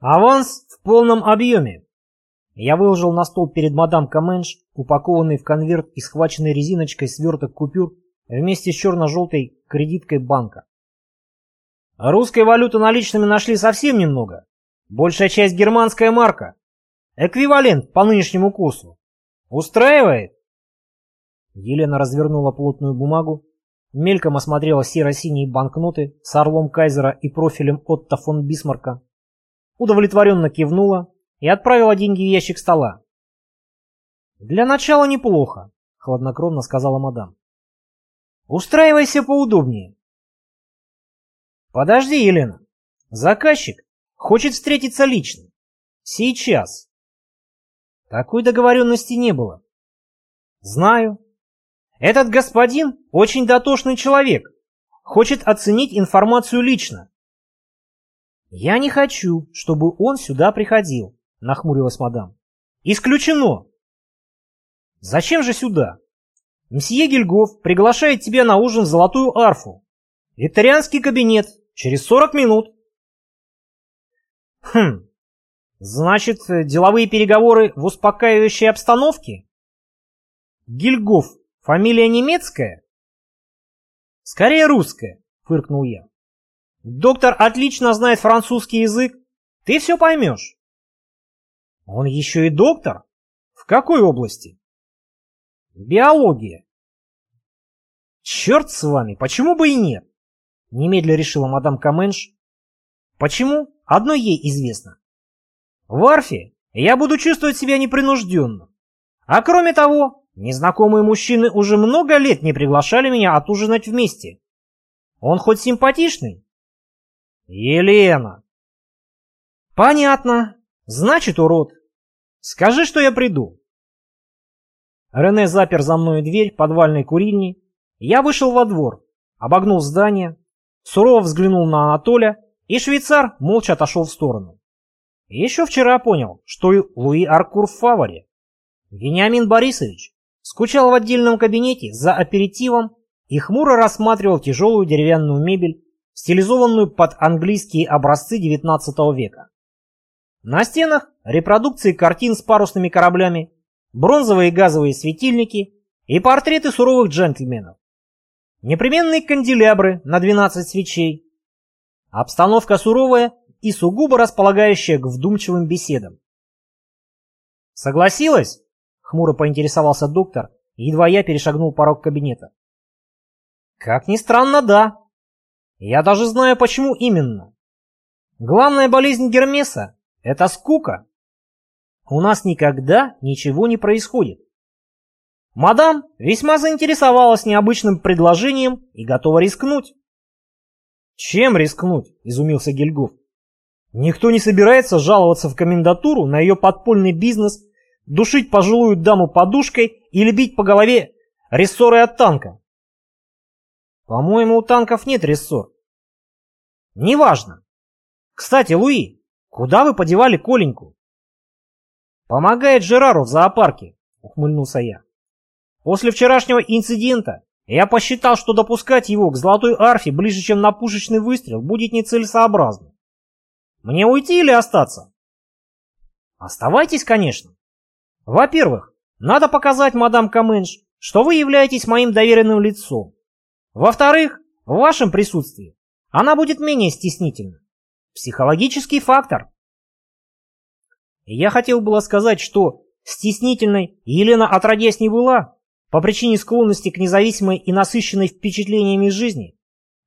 Аванс в полном объеме. Я выложил на стол перед мадам Каменш упакованный в конверт и схваченный резиночкой сверток купюр вместе с черно-желтой кредиткой банка. Русской валюты наличными нашли совсем немного. Большая часть германская марка. Эквивалент по нынешнему курсу. Устраивает? Елена развернула плотную бумагу, мельком осмотрела серо-синие банкноты с орлом Кайзера и профилем Отто фон Бисмарка, удовлетворенно кивнула и отправила деньги в ящик стола. «Для начала неплохо», — хладнокровно сказала мадам. «Устраивайся поудобнее». «Подожди, Елена. Заказчик хочет встретиться лично. Сейчас». Такой договоренности не было. «Знаю. Этот господин очень дотошный человек. Хочет оценить информацию лично. «Я не хочу, чтобы он сюда приходил», — нахмурилась мадам. «Исключено!» «Зачем же сюда? Мсье Гильгоф приглашает тебя на ужин в Золотую Арфу. Викторианский кабинет. Через сорок минут». «Хм, значит, деловые переговоры в успокаивающей обстановке?» «Гильгоф, фамилия немецкая?» «Скорее русская», — фыркнул я. Доктор отлично знает французский язык. Ты все поймешь. Он еще и доктор? В какой области? Биология. Черт с вами, почему бы и нет? Немедля решила мадам Каменш. Почему? Одно ей известно. В Арфе я буду чувствовать себя непринужденно. А кроме того, незнакомые мужчины уже много лет не приглашали меня отужинать вместе. Он хоть симпатичный, «Елена!» «Понятно. Значит, урод. Скажи, что я приду». Рене запер за мной дверь подвальной курильни. Я вышел во двор, обогнул здание, сурово взглянул на Анатоля, и швейцар молча отошел в сторону. Еще вчера понял, что и Луи Аркур в фаворе. Вениамин Борисович скучал в отдельном кабинете за аперитивом и хмуро рассматривал тяжелую деревянную мебель стилизованную под английские образцы XIX века. На стенах репродукции картин с парусными кораблями, бронзовые газовые светильники и портреты суровых джентльменов. Непременные канделябры на 12 свечей. Обстановка суровая и сугубо располагающая к вдумчивым беседам. «Согласилась?» — хмуро поинтересовался доктор, едва я перешагнул порог кабинета. «Как ни странно, да», я даже знаю, почему именно. Главная болезнь Гермеса – это скука. У нас никогда ничего не происходит. Мадам весьма заинтересовалась необычным предложением и готова рискнуть. «Чем рискнуть?» – изумился Гильгоф. «Никто не собирается жаловаться в комендатуру на ее подпольный бизнес, душить пожилую даму подушкой или бить по голове рессорой от танка. По-моему, у танков нет рессор. Неважно. Кстати, Луи, куда вы подевали Коленьку? Помогает Жерару в зоопарке, ухмыльнулся я. После вчерашнего инцидента я посчитал, что допускать его к золотой арфе ближе, чем на пушечный выстрел, будет нецелесообразно. Мне уйти или остаться? Оставайтесь, конечно. Во-первых, надо показать мадам Каменш, что вы являетесь моим доверенным лицом. Во-вторых, в вашем присутствии она будет менее стеснительна. Психологический фактор. Я хотел было сказать, что стеснительной Елена отродясь не была, по причине склонности к независимой и насыщенной впечатлениями жизни,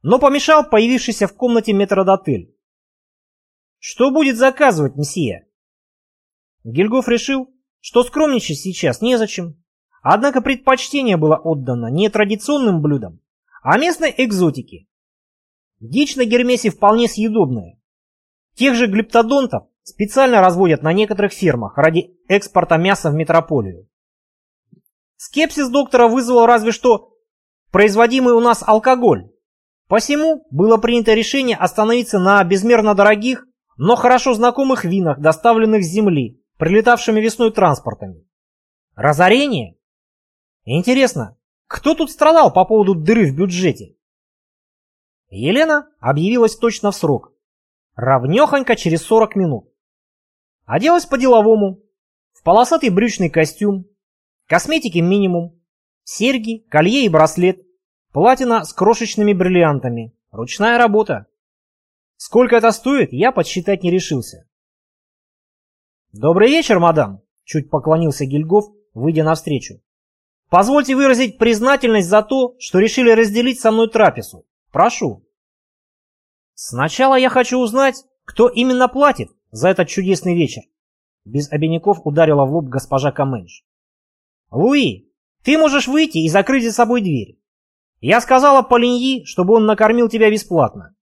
но помешал появившийся в комнате метродотель. Что будет заказывать месье? Гильгоф решил, что скромничать сейчас незачем, однако предпочтение было отдано не традиционным блюдам, а местной экзотики. Дичь на Гермесе вполне съедобная. Тех же глиптодонтов специально разводят на некоторых фермах ради экспорта мяса в метрополию. Скепсис доктора вызвал разве что производимый у нас алкоголь. Посему было принято решение остановиться на безмерно дорогих, но хорошо знакомых винах, доставленных с земли, прилетавшими весной транспортами. Разорение? Интересно, кто тут страдал по поводу дыры в бюджете? Елена объявилась точно в срок. Равнехонько через 40 минут. Оделась по-деловому, в полосатый брючный костюм, косметики минимум, серьги, колье и браслет, платина с крошечными бриллиантами, ручная работа. Сколько это стоит, я подсчитать не решился. «Добрый вечер, мадам», — чуть поклонился Гильгоф, выйдя навстречу. «Позвольте выразить признательность за то, что решили разделить со мной трапезу. Прошу». «Сначала я хочу узнать, кто именно платит за этот чудесный вечер?» Без обиняков ударила в лоб госпожа Каменш. «Луи, ты можешь выйти и закрыть за собой дверь. Я сказала Полиньи, чтобы он накормил тебя бесплатно».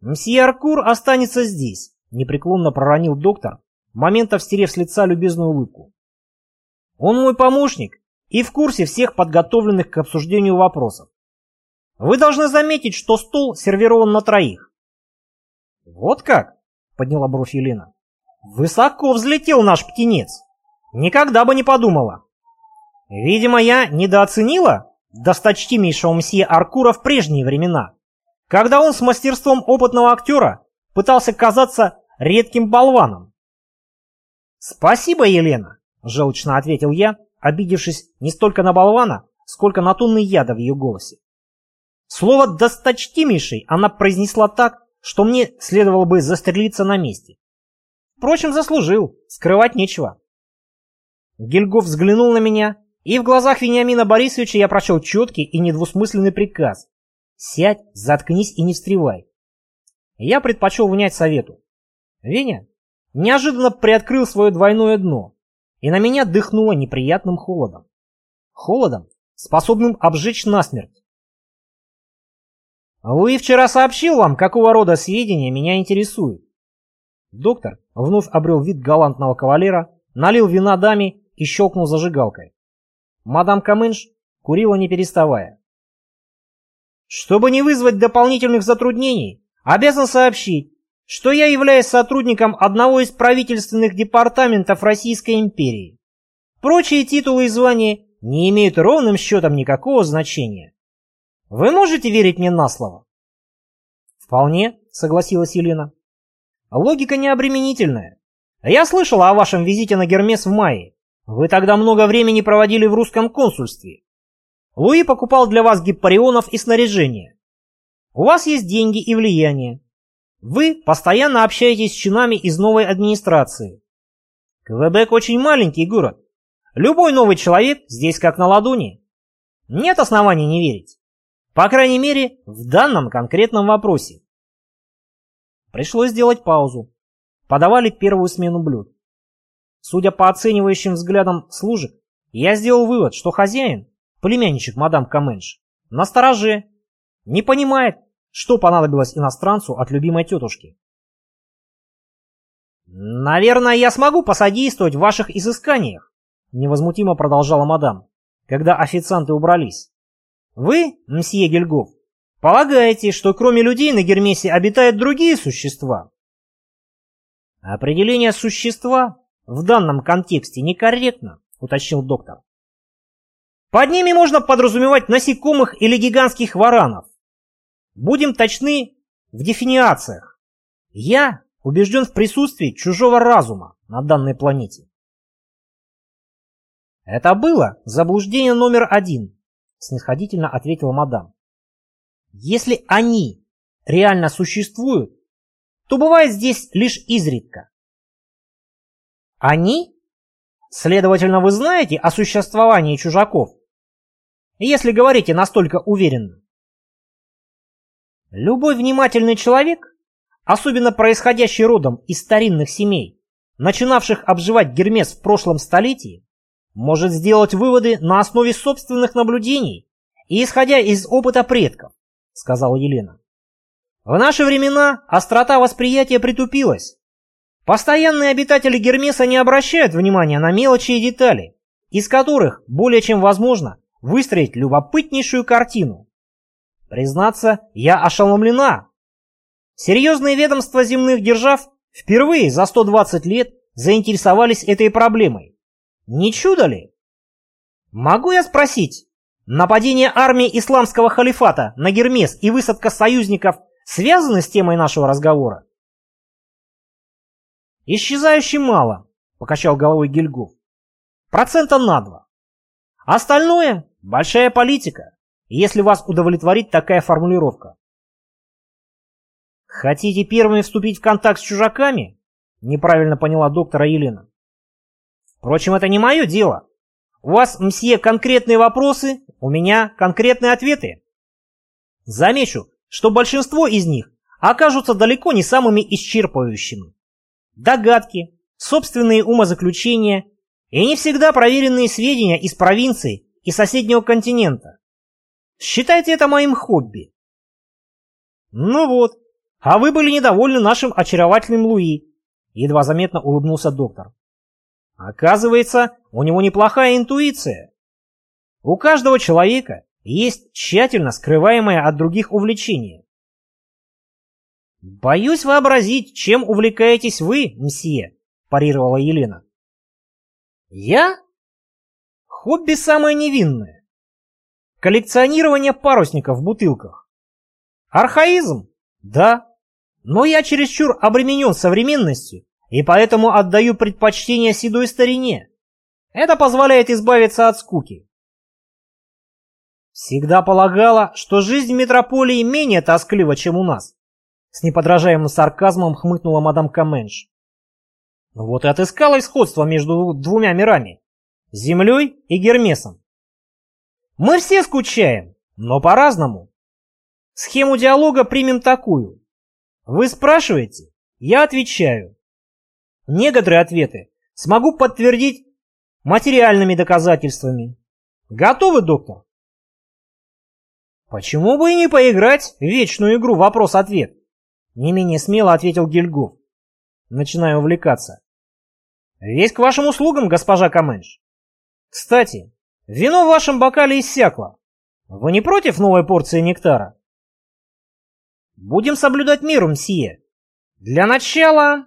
«Мсье Аркур останется здесь непреклонно проронил доктор, моментом стерев с лица любезную улыбку. Он мой помощник и в курсе всех подготовленных к обсуждению вопросов. Вы должны заметить, что стол сервирован на троих. Вот как? Подняла бровь Елена. Высоко взлетел наш птенец. Никогда бы не подумала. Видимо, я недооценила досточтимейшего мсье Аркура в прежние времена, когда он с мастерством опытного актера пытался казаться редким болваном. «Спасибо, Елена», — желчно ответил я, обидевшись не столько на болвана, сколько на тонны яда в ее голосе. Слово «досточтимейший» она произнесла так, что мне следовало бы застрелиться на месте. Впрочем, заслужил, скрывать нечего. Гильгоф взглянул на меня, и в глазах Вениамина Борисовича я прочел четкий и недвусмысленный приказ. «Сядь, заткнись и не встревай». Я предпочел внять совету. Веня неожиданно приоткрыл свое двойное дно, и на меня дыхнуло неприятным холодом. Холодом, способным обжечь насмерть. Луи вчера сообщил вам, какого рода сведения меня интересуют. Доктор вновь обрел вид галантного кавалера, налил вина даме и щелкнул зажигалкой. Мадам Каменш курила не переставая. Чтобы не вызвать дополнительных затруднений, обязан сообщить, что я являюсь сотрудником одного из правительственных департаментов Российской империи. Прочие титулы и звания не имеют ровным счетом никакого значения. Вы можете верить мне на слово? Вполне, согласилась Елена. Логика необременительная. Я слышала о вашем визите на Гермес в мае. Вы тогда много времени проводили в русском консульстве. Луи покупал для вас гиппарионов и снаряжение. У вас есть деньги и влияние. Вы постоянно общаетесь с чинами из новой администрации. Квебек очень маленький город. Любой новый человек здесь как на ладони. Нет оснований не верить. По крайней мере, в данном конкретном вопросе. Пришлось сделать паузу. Подавали первую смену блюд. Судя по оценивающим взглядам служек, я сделал вывод, что хозяин, племянничек мадам Каменш, на стороже, не понимает, что понадобилось иностранцу от любимой тетушки? «Наверное, я смогу посодействовать в ваших изысканиях», невозмутимо продолжала мадам, когда официанты убрались. «Вы, мсье Гильгоф, полагаете, что кроме людей на Гермесе обитают другие существа?» «Определение существа в данном контексте некорректно», уточнил доктор. «Под ними можно подразумевать насекомых или гигантских варанов. Будем точны в дефинициях. Я убежден в присутствии чужого разума на данной планете. Это было заблуждение номер один, снисходительно ответила мадам. Если они реально существуют, то бывает здесь лишь изредка. Они? Следовательно, вы знаете о существовании чужаков? Если говорите настолько уверенно. Любой внимательный человек, особенно происходящий родом из старинных семей, начинавших обживать Гермес в прошлом столетии, может сделать выводы на основе собственных наблюдений и исходя из опыта предков, сказала Елена. В наши времена острота восприятия притупилась. Постоянные обитатели Гермеса не обращают внимания на мелочи и детали, из которых более чем возможно выстроить любопытнейшую картину. Признаться, я ошеломлена. Серьезные ведомства земных держав впервые за 120 лет заинтересовались этой проблемой. Не чудо ли? Могу я спросить, нападение армии исламского халифата на Гермес и высадка союзников связаны с темой нашего разговора? Исчезающе мало, покачал головой Гильгоф. Процента на два. Остальное – большая политика, если вас удовлетворит такая формулировка. Хотите первыми вступить в контакт с чужаками? Неправильно поняла доктора Елена. Впрочем, это не мое дело. У вас, мсье, конкретные вопросы, у меня конкретные ответы. Замечу, что большинство из них окажутся далеко не самыми исчерпывающими. Догадки, собственные умозаключения и не всегда проверенные сведения из провинции и соседнего континента. Считайте это моим хобби. Ну вот, а вы были недовольны нашим очаровательным Луи, едва заметно улыбнулся доктор. Оказывается, у него неплохая интуиция. У каждого человека есть тщательно скрываемое от других увлечение. «Боюсь вообразить, чем увлекаетесь вы, мсье», – парировала Елена. «Я? Хобби самое невинное. Коллекционирование парусников в бутылках. Архаизм? Да. Но я чересчур обременен современностью и поэтому отдаю предпочтение седой старине. Это позволяет избавиться от скуки. Всегда полагала, что жизнь в метрополии менее тосклива, чем у нас. С неподражаемым сарказмом хмыкнула мадам Каменш. Вот и отыскала сходство между двумя мирами. Землей и Гермесом. Мы все скучаем, но по-разному. Схему диалога примем такую. Вы спрашиваете, я отвечаю. Некоторые ответы смогу подтвердить материальными доказательствами. Готовы, доктор? Почему бы и не поиграть в вечную игру вопрос-ответ? Не менее смело ответил Гильгоф. Начинаю увлекаться. Весь к вашим услугам, госпожа Каменш. Кстати, вино в вашем бокале иссякло. Вы не против новой порции нектара? Будем соблюдать меру, мсье. Для начала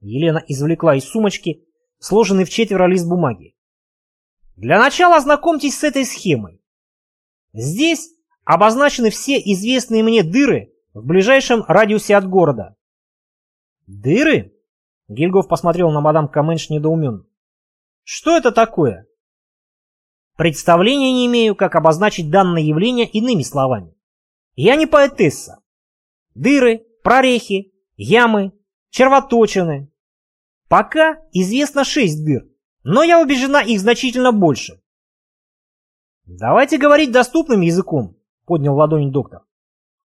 Елена извлекла из сумочки сложенный в четверо лист бумаги. Для начала ознакомьтесь с этой схемой. Здесь обозначены все известные мне дыры в ближайшем радиусе от города. Дыры? Гильгоф посмотрел на мадам Каменш недоуменно. Что это такое? Представления не имею, как обозначить данное явление иными словами. Я не поэтесса. Дыры, прорехи, ямы, червоточины. Пока известно шесть дыр, но я убеждена их значительно больше. Давайте говорить доступным языком, поднял ладонь доктор.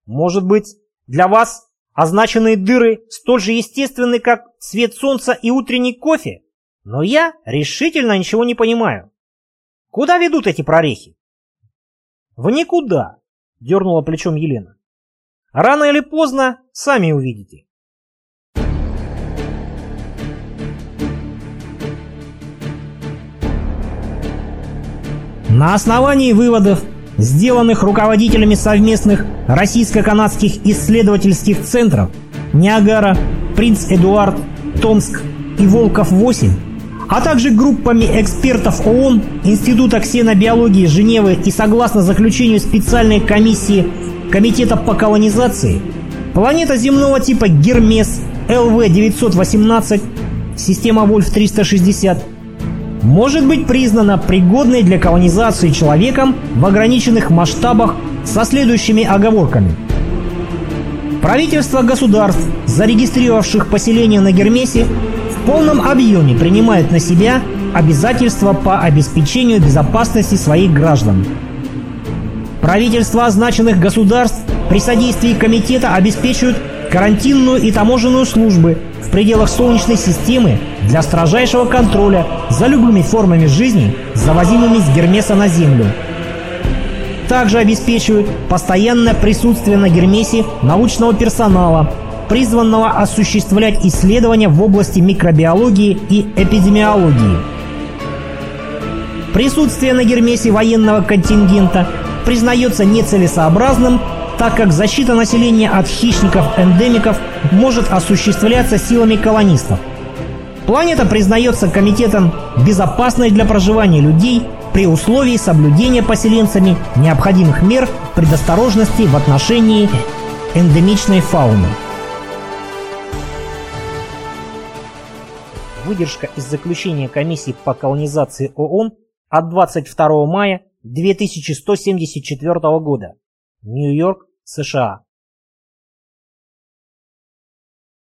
Может быть, для вас означенные дыры столь же естественны, как свет солнца и утренний кофе? Но я решительно ничего не понимаю. Куда ведут эти прорехи? В никуда, дернула плечом Елена. Рано или поздно сами увидите. На основании выводов, сделанных руководителями совместных российско-канадских исследовательских центров Ниагара, Принц Эдуард, Томск и Волков-8, а также группами экспертов ООН, Института ксенобиологии Женевы и согласно заключению специальной комиссии Комитета по колонизации, планета земного типа Гермес ЛВ-918, система Вольф-360, может быть признана пригодной для колонизации человеком в ограниченных масштабах со следующими оговорками. Правительство государств, зарегистрировавших поселение на Гермесе, в полном объеме принимает на себя обязательства по обеспечению безопасности своих граждан. Правительства означенных государств при содействии комитета обеспечивают карантинную и таможенную службы в пределах Солнечной системы для строжайшего контроля за любыми формами жизни, завозимыми с Гермеса на Землю. Также обеспечивают постоянное присутствие на Гермесе научного персонала, призванного осуществлять исследования в области микробиологии и эпидемиологии. Присутствие на Гермесе военного контингента признается нецелесообразным так как защита населения от хищников-эндемиков может осуществляться силами колонистов. Планета признается Комитетом безопасной для проживания людей при условии соблюдения поселенцами необходимых мер предосторожности в отношении эндемичной фауны. Выдержка из заключения комиссии по колонизации ООН от 22 мая 2174 года. Нью-Йорк, США.